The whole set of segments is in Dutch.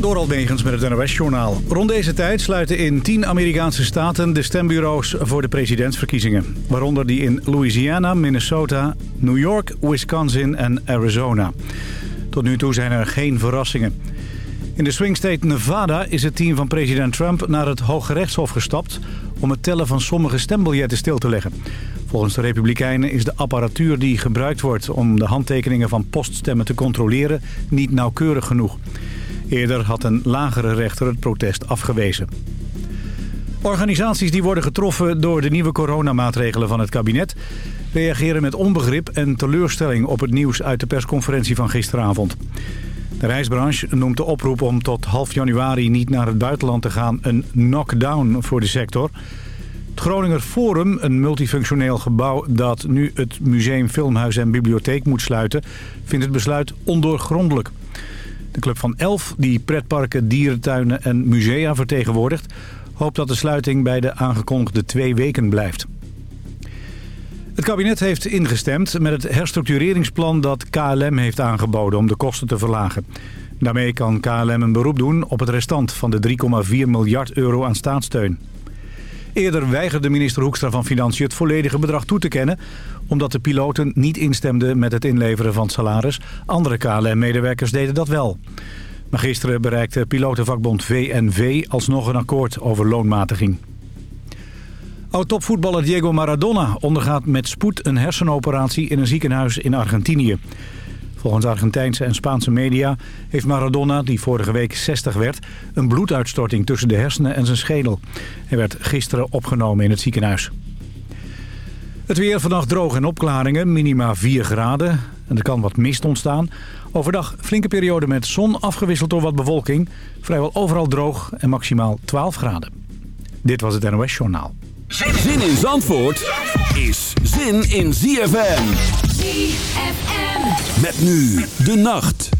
Door Albegens met het NOS-journaal. Rond deze tijd sluiten in 10 Amerikaanse staten de stembureaus voor de presidentsverkiezingen. Waaronder die in Louisiana, Minnesota, New York, Wisconsin en Arizona. Tot nu toe zijn er geen verrassingen. In de swing state Nevada is het team van president Trump naar het Hoge Rechtshof gestapt... om het tellen van sommige stembiljetten stil te leggen. Volgens de Republikeinen is de apparatuur die gebruikt wordt... om de handtekeningen van poststemmen te controleren niet nauwkeurig genoeg. Eerder had een lagere rechter het protest afgewezen. Organisaties die worden getroffen door de nieuwe coronamaatregelen van het kabinet... reageren met onbegrip en teleurstelling op het nieuws uit de persconferentie van gisteravond. De reisbranche noemt de oproep om tot half januari niet naar het buitenland te gaan een knockdown voor de sector. Het Groninger Forum, een multifunctioneel gebouw dat nu het museum, filmhuis en bibliotheek moet sluiten, vindt het besluit ondoorgrondelijk. De club van elf, die pretparken, dierentuinen en musea vertegenwoordigt... hoopt dat de sluiting bij de aangekondigde twee weken blijft. Het kabinet heeft ingestemd met het herstructureringsplan dat KLM heeft aangeboden om de kosten te verlagen. Daarmee kan KLM een beroep doen op het restant van de 3,4 miljard euro aan staatssteun. Eerder weigerde minister Hoekstra van Financiën het volledige bedrag toe te kennen... omdat de piloten niet instemden met het inleveren van salaris. Andere KLM-medewerkers deden dat wel. Maar gisteren bereikte pilotenvakbond VNV alsnog een akkoord over loonmatiging. Oud-topvoetballer Diego Maradona ondergaat met spoed een hersenoperatie in een ziekenhuis in Argentinië. Volgens Argentijnse en Spaanse media heeft Maradona, die vorige week 60 werd... een bloeduitstorting tussen de hersenen en zijn schedel. Hij werd gisteren opgenomen in het ziekenhuis. Het weer vannacht droog en opklaringen, minima 4 graden. En er kan wat mist ontstaan. Overdag flinke periode met zon, afgewisseld door wat bewolking. Vrijwel overal droog en maximaal 12 graden. Dit was het NOS Journaal. Zin in Zandvoort is zin in ZFM. ZFM. Met nu de nacht.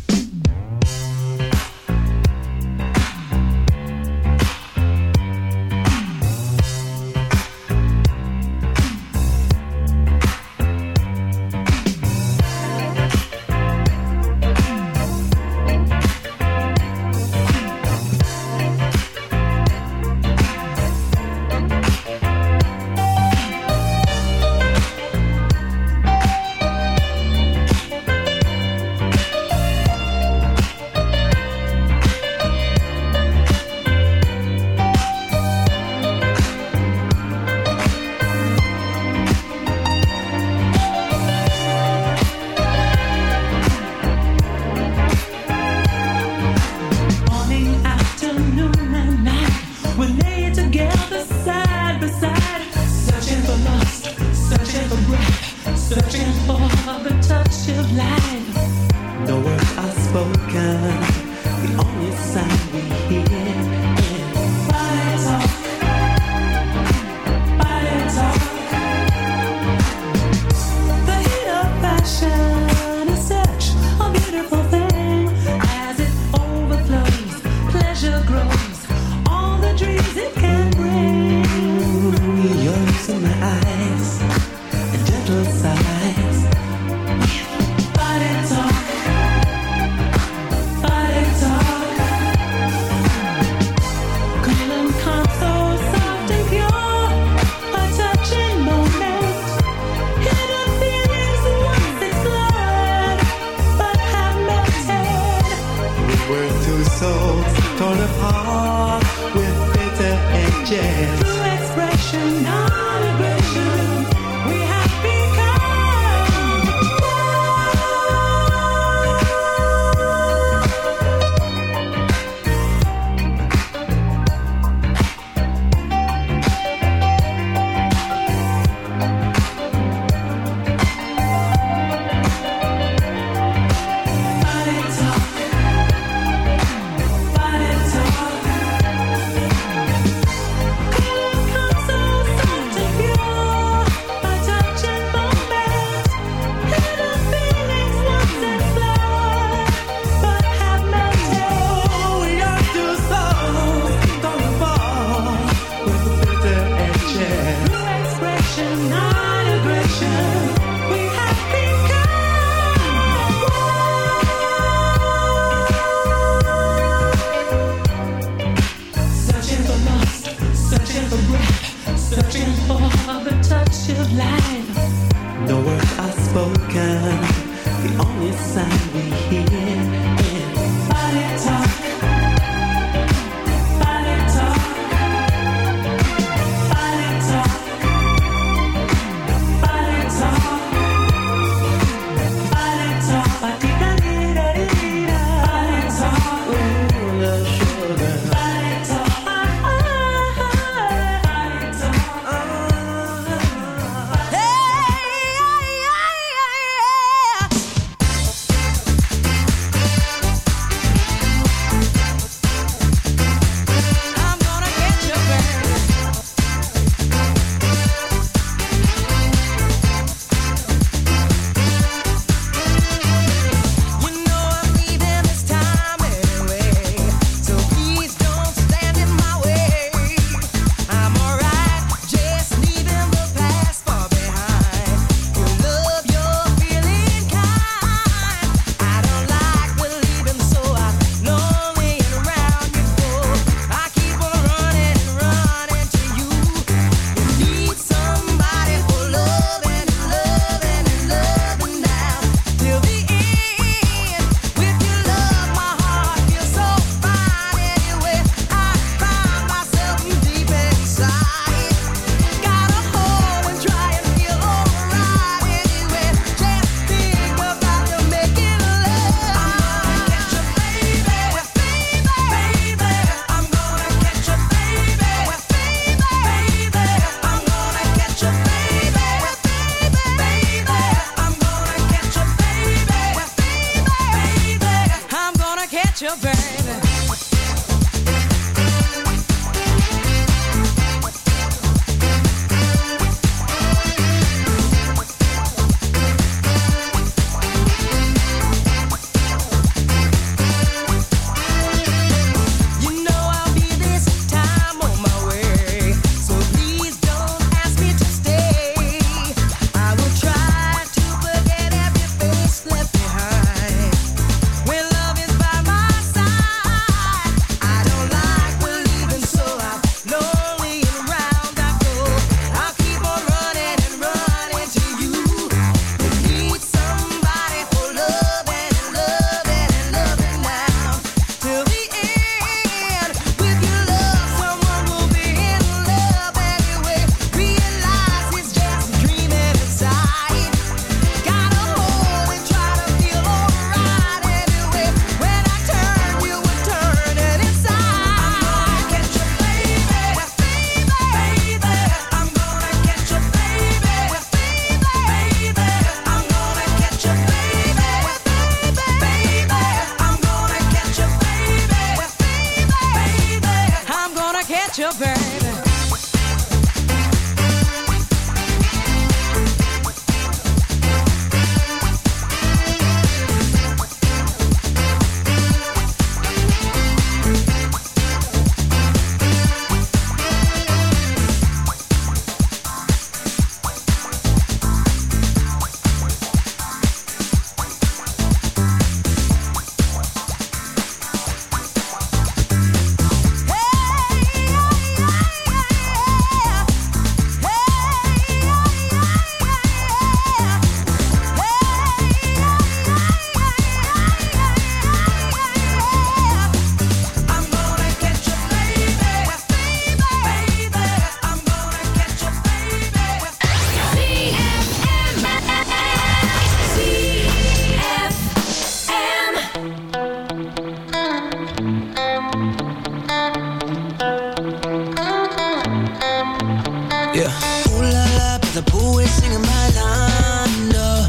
the pool is singing my line. No.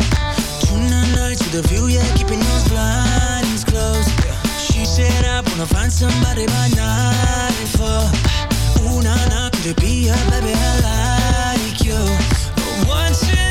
Tune the night to the view, yeah, keeping those blinds closed. She said, I wanna find somebody by nine for. Ooh, nah, nah, could it be her, baby I like you? but Once in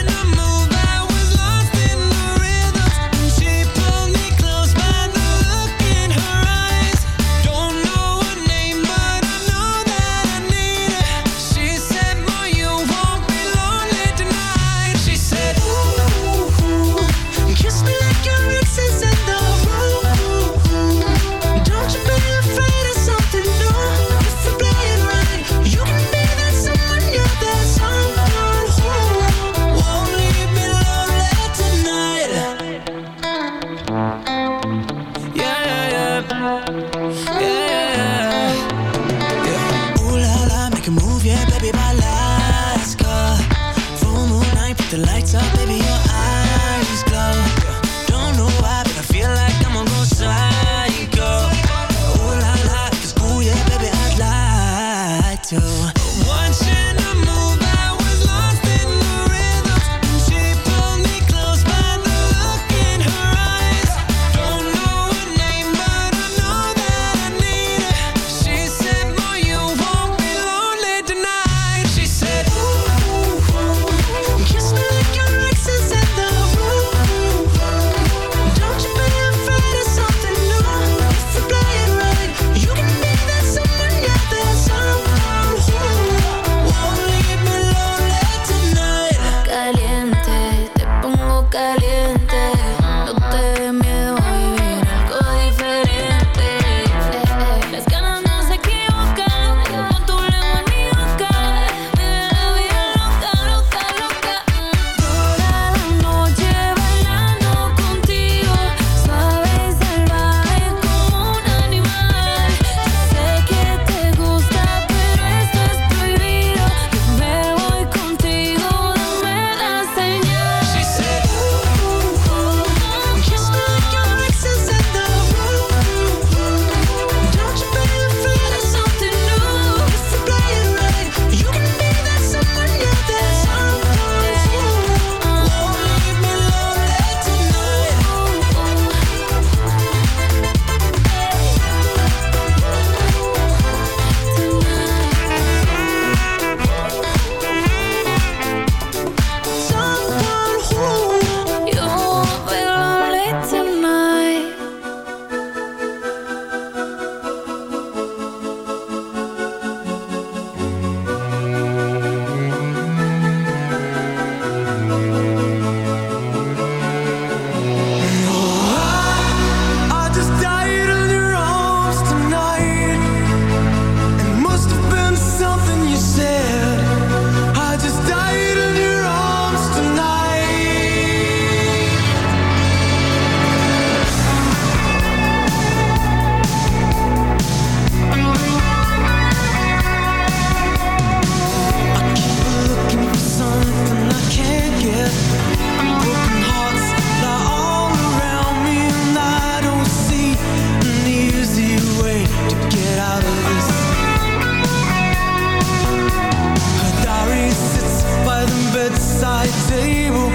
bedside table.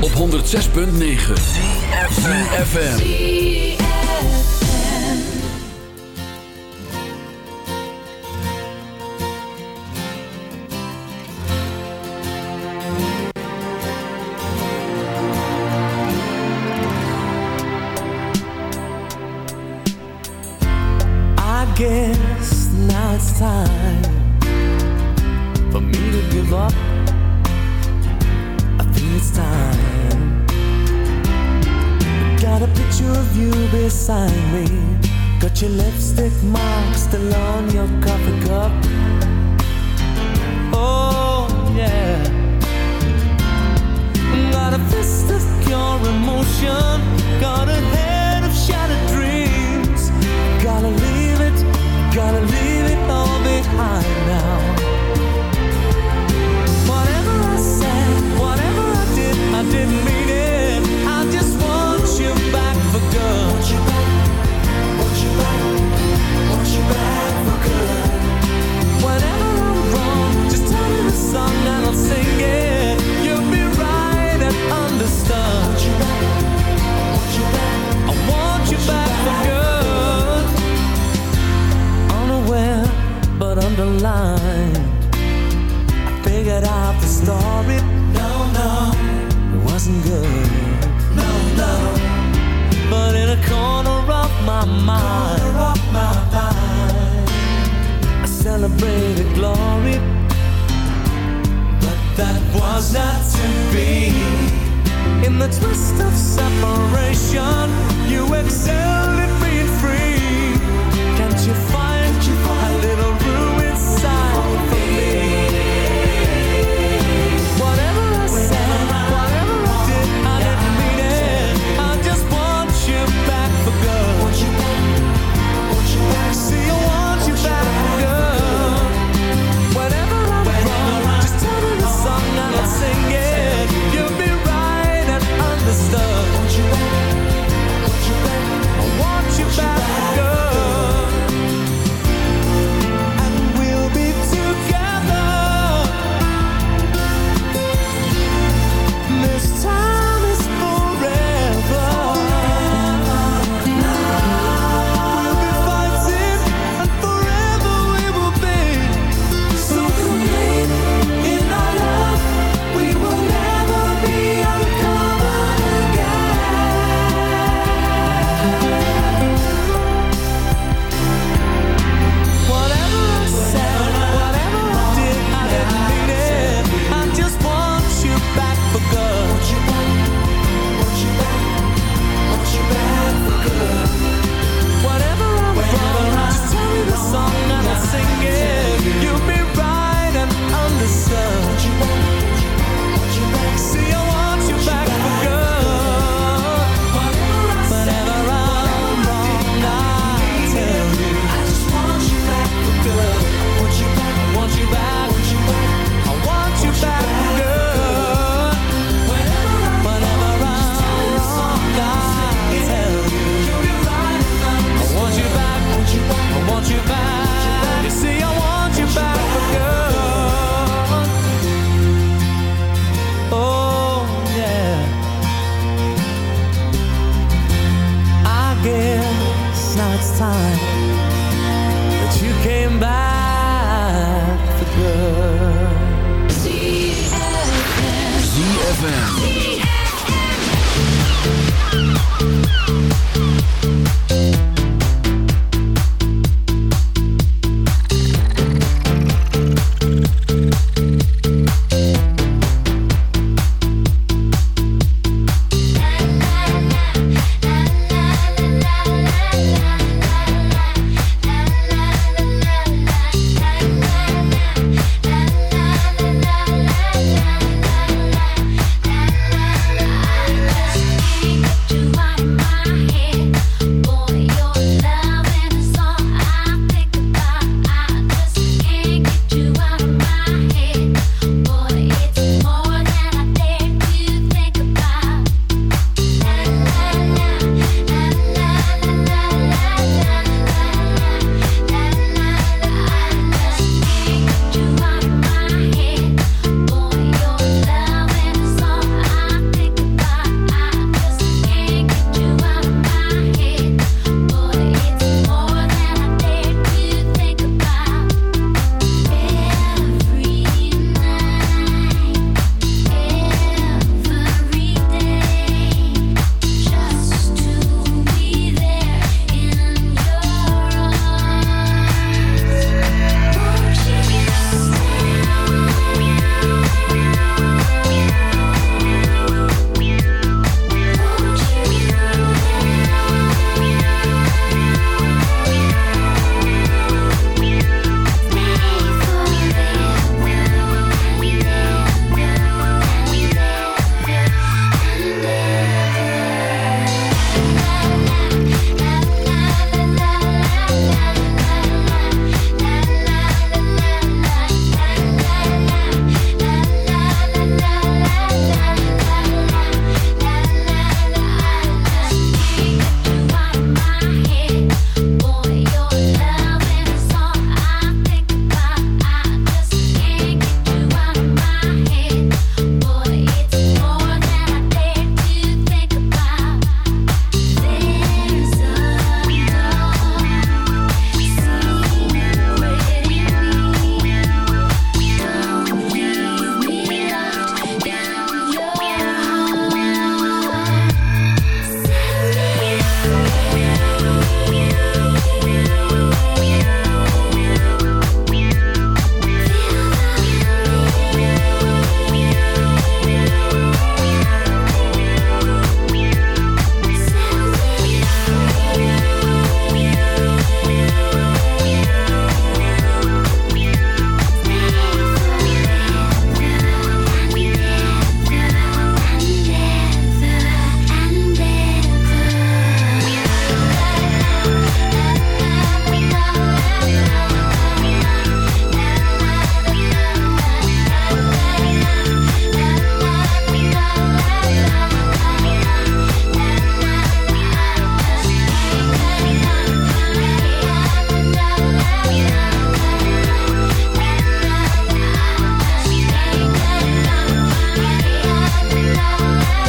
Op 106.9 CFFM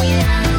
yeah.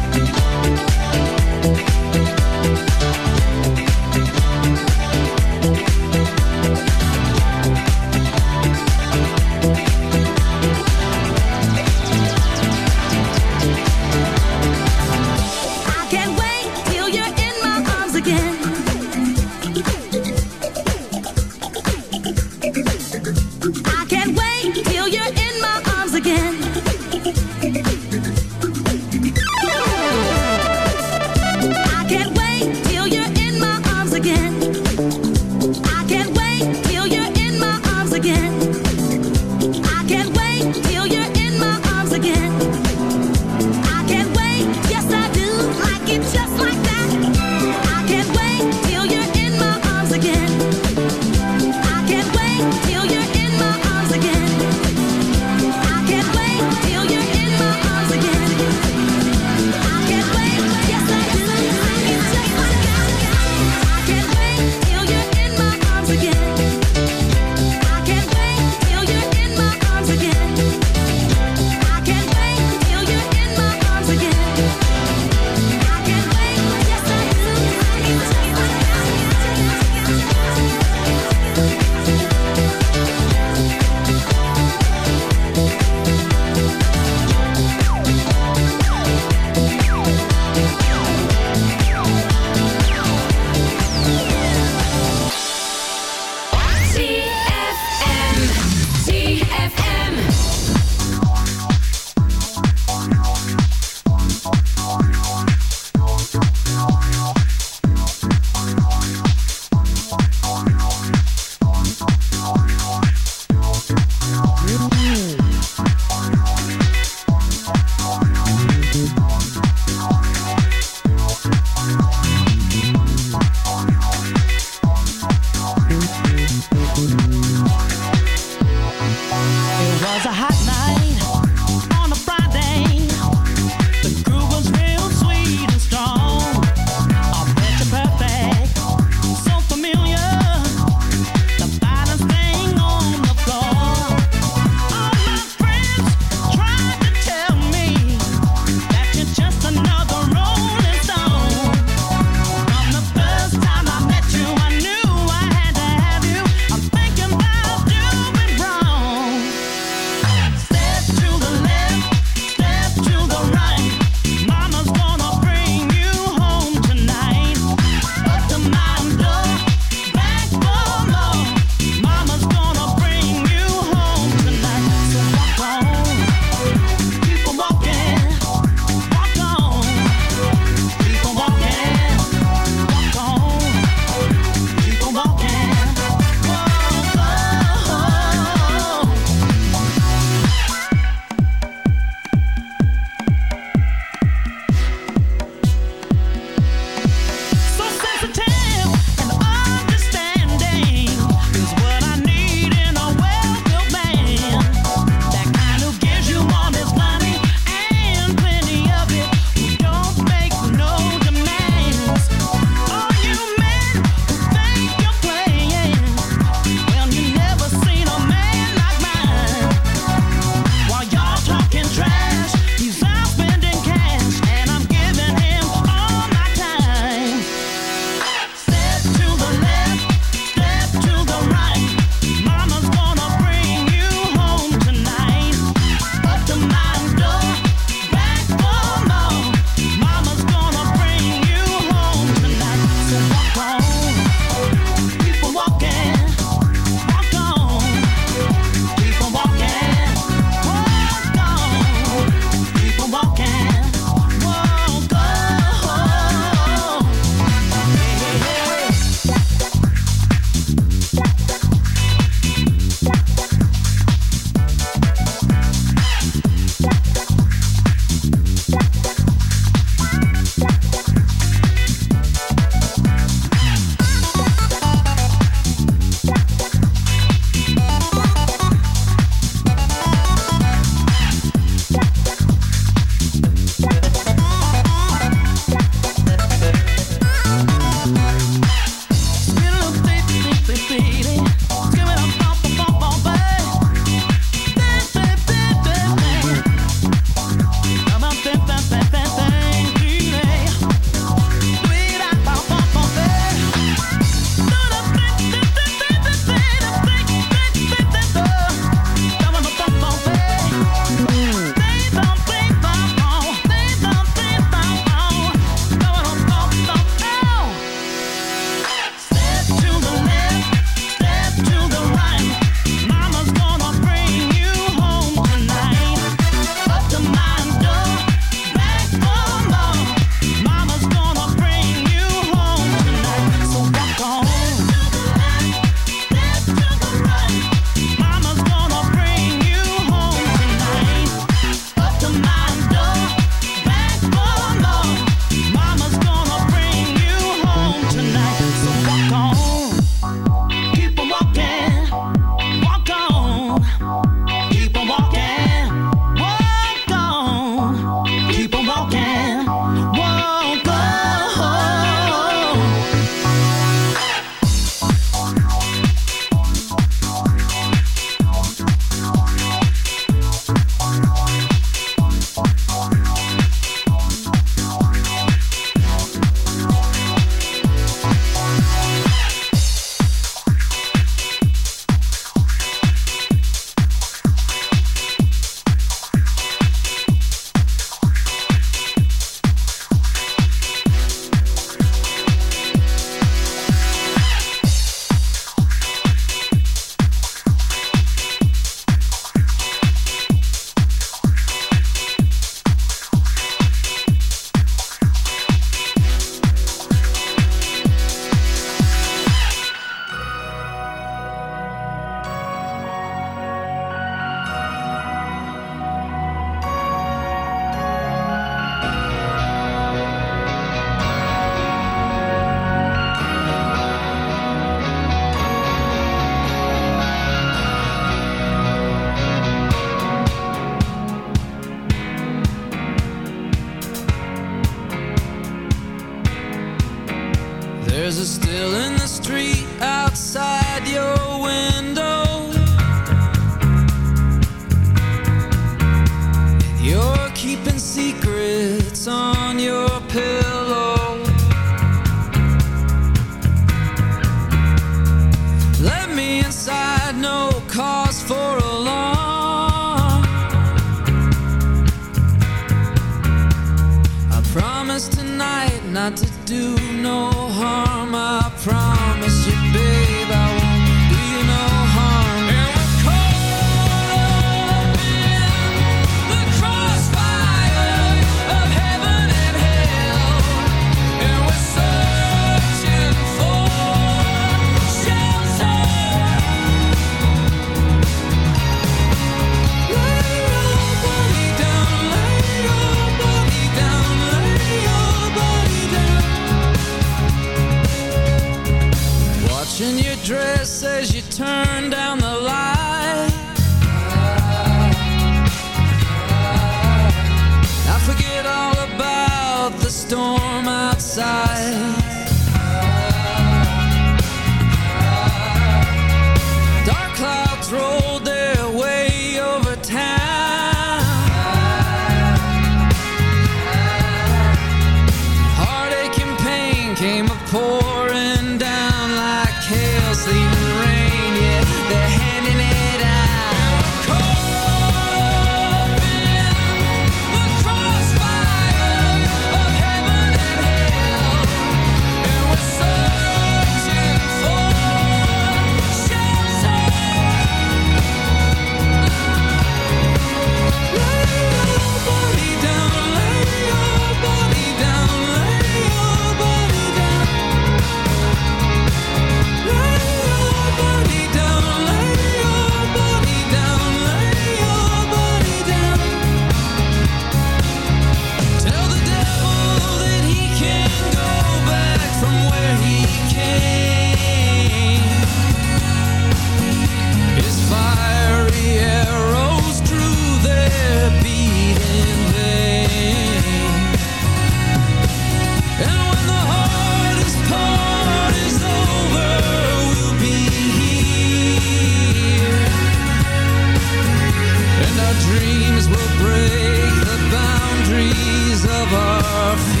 Of our fear.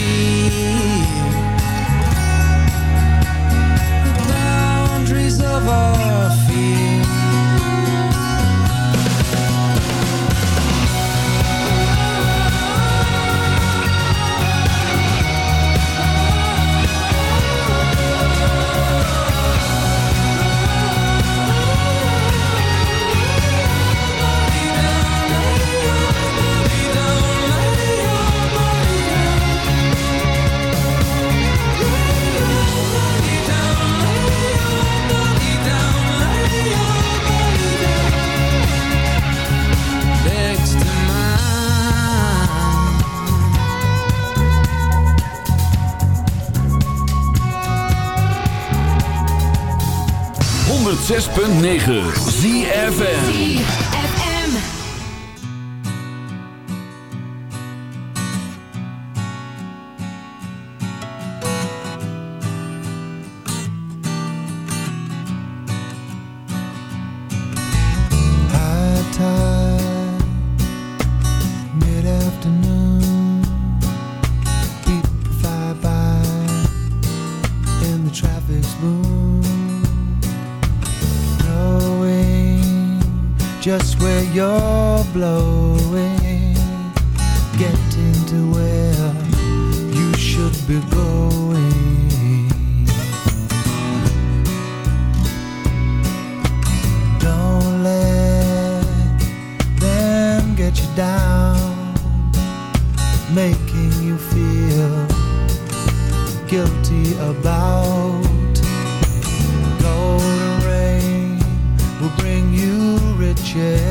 106.9 share.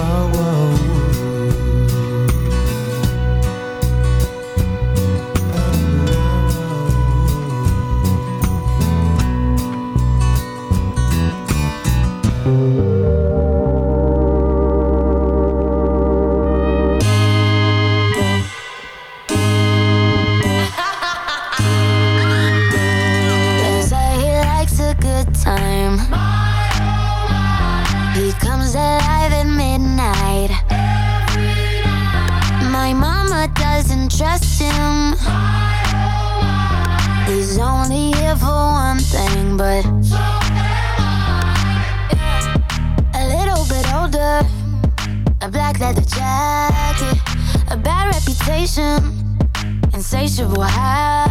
trust him. He's only here for one thing, but a little bit older. A black leather jacket, a bad reputation insatiable habits.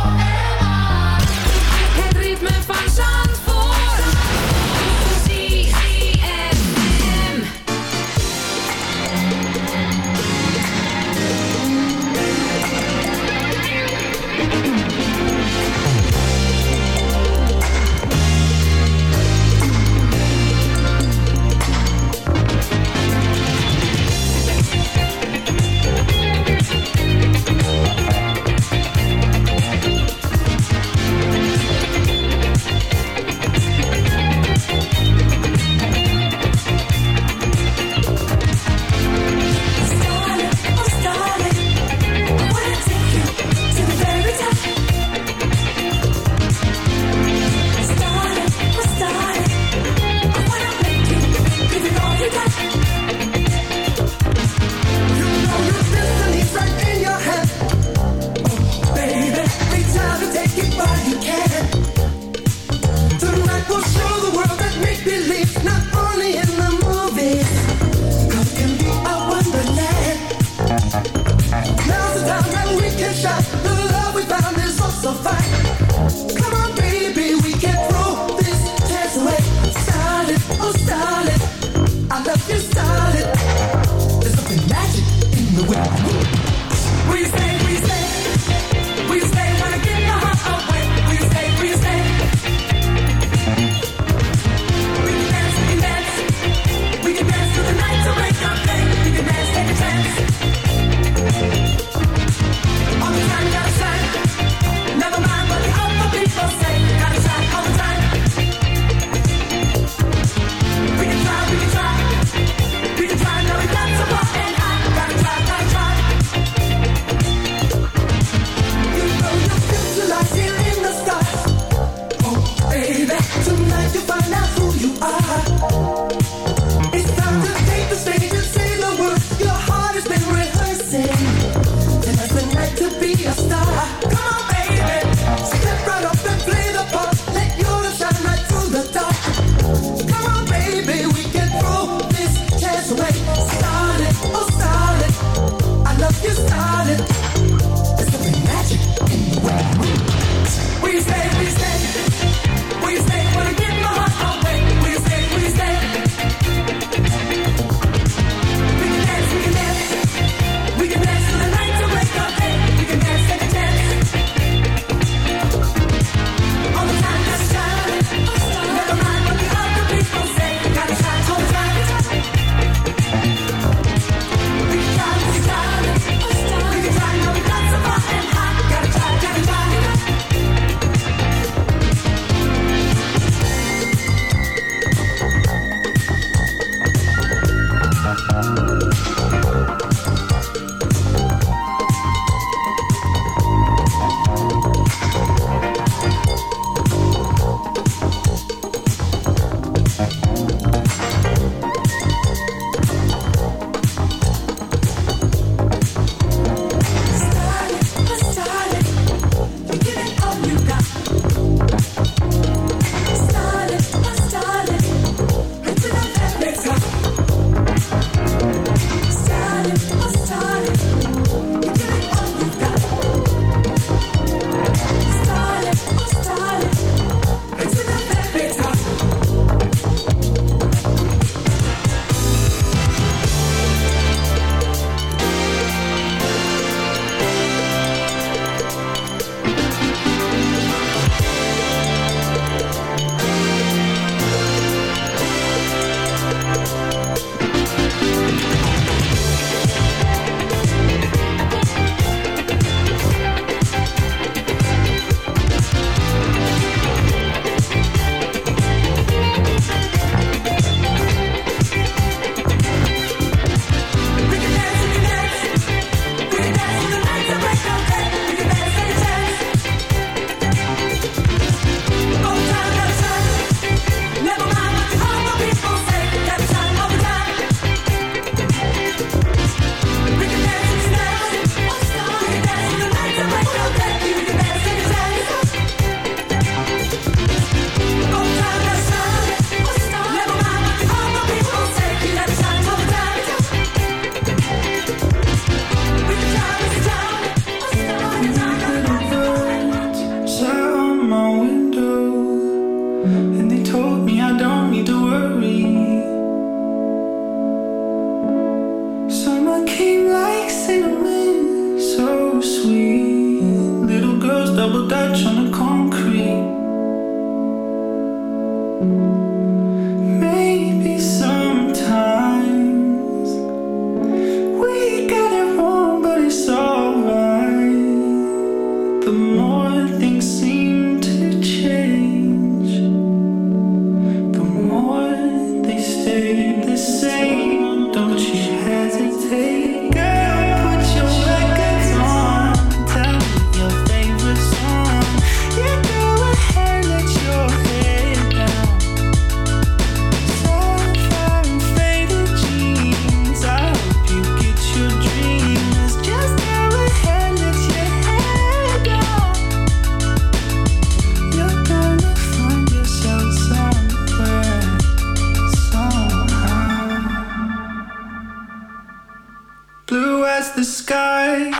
As the sky,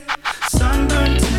sunburnt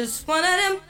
just one of them